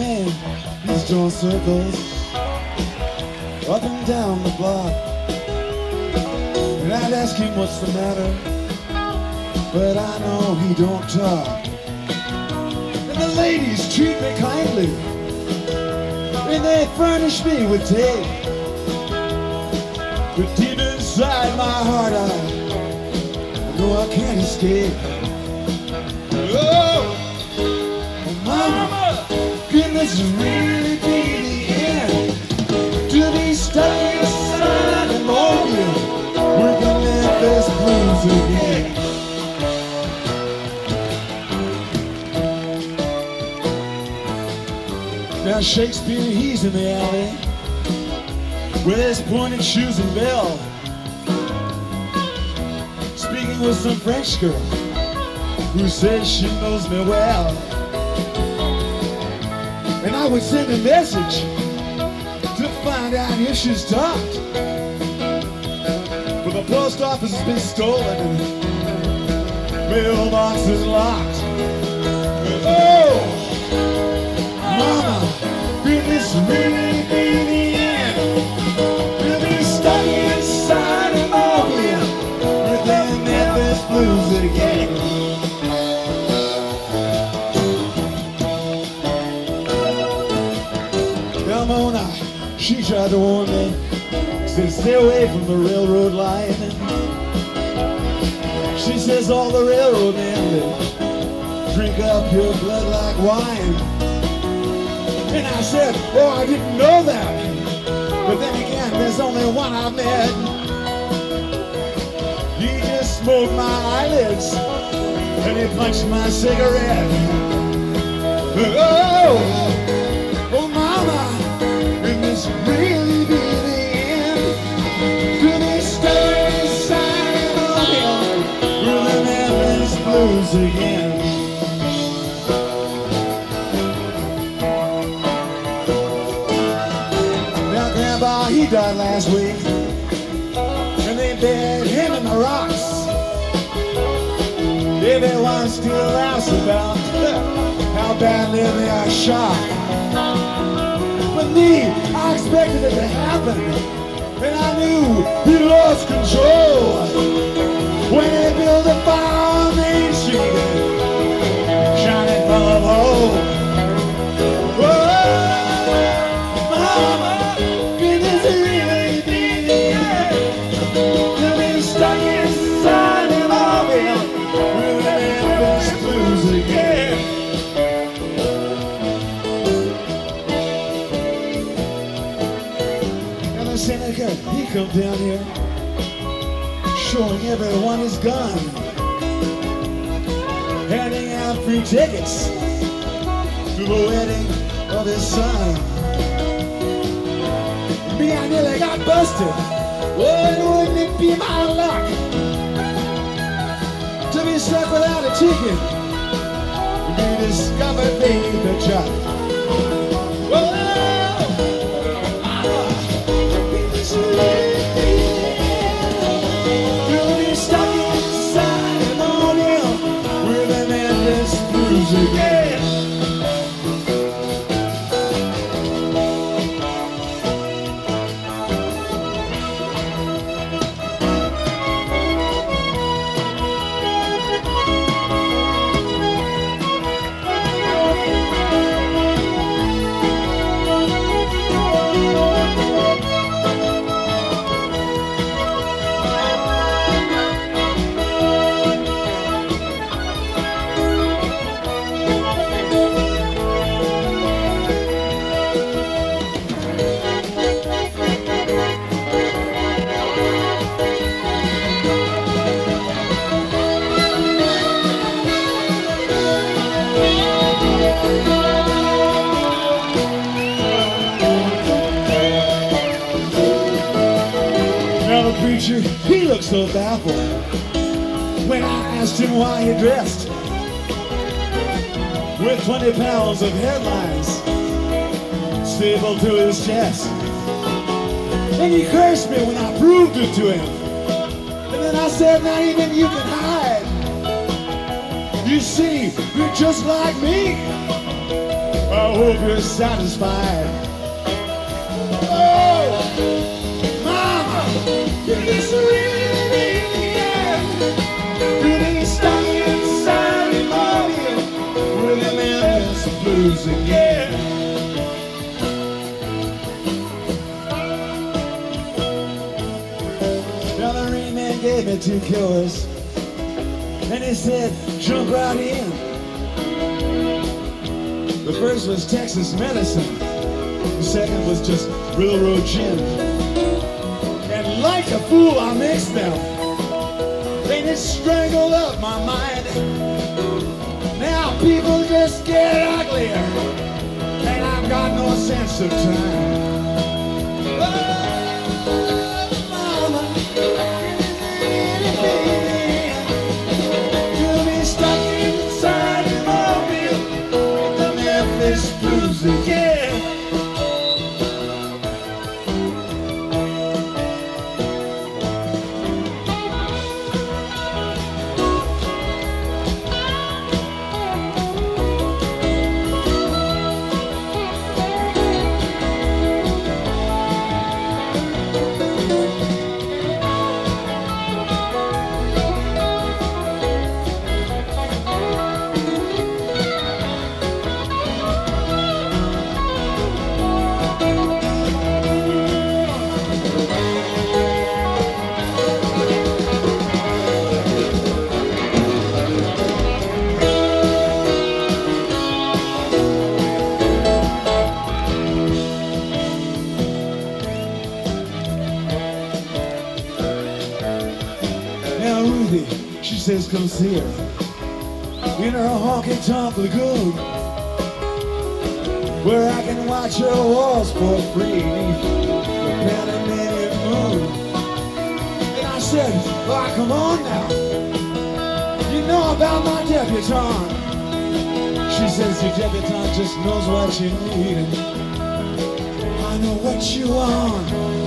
he's drawing circles up and down the block. And I'd ask him what's the matter, but I know he don't talk. And the ladies treat me kindly, and they furnish me with tea. But deep inside my heart, I know I can't escape. Now Shakespeare, he's in the alley with his pointed shoes and bell, speaking with some French girl who says she knows me well. And I would send a message to find out if she's talked. But the post office has been stolen and mailbox is locked. Oh, mama, she tried to warn me, said stay away from the railroad line. She says all the railroad men drink up your blood like wine. Said, oh, I didn't know that. But then again, there's only one I met. He just smoked my eyelids and he punched my cigarette. Oh, oh, mama, can this really be the end? They stay inside of him? Will the Memphis blues again? Badly they are shot. But me, I expected it to happen, and I knew he lost control when they built a fire Down here, showing everyone his gun, handing out free tickets to the wedding of his son. Me, I nearly got busted. Well, wouldn't it be my luck to be stuck without a ticket? Be discovered a truck. So baffled when I asked him why he dressed with 20 pounds of headlines stapled to his chest. And he cursed me when I proved it to him. And then I said, not even you can hide. You see, you're just like me. I hope you're satisfied. Gave me two killers, and he said, jump right in. The first was Texas medicine. The second was just railroad gin. And like a fool, I mixed them. They just strangled up my mind. Now people just get uglier. And I've got no sense of time. Oh, Ruthie, she says come see her in her honky tonk lagoon where I can watch her walls for free the Panamanian moon. And I said, oh, come on now. You know about my debutante. She says your debutante just knows what you need. I know what you want.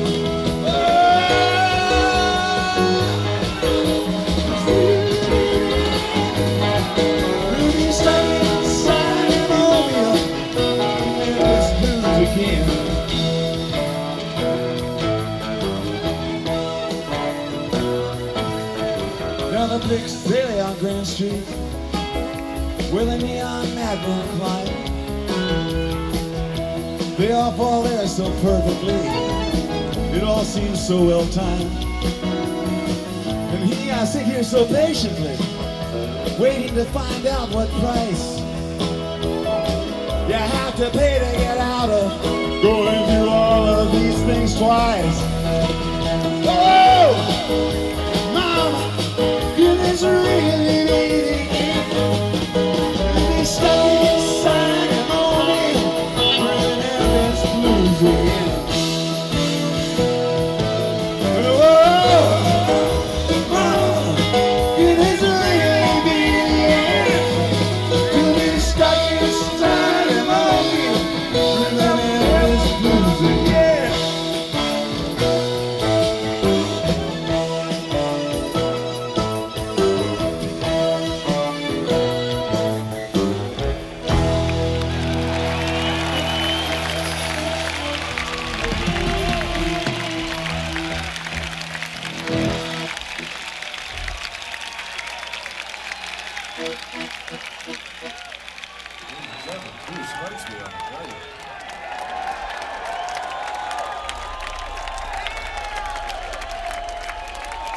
Again. Now the bricks daily on Grand Street, where the neon madmen climb. They all fall there so perfectly. It all seems so well timed. And he, I sit here so patiently waiting to find out what price you have to pay to things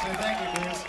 Thank you, Chris.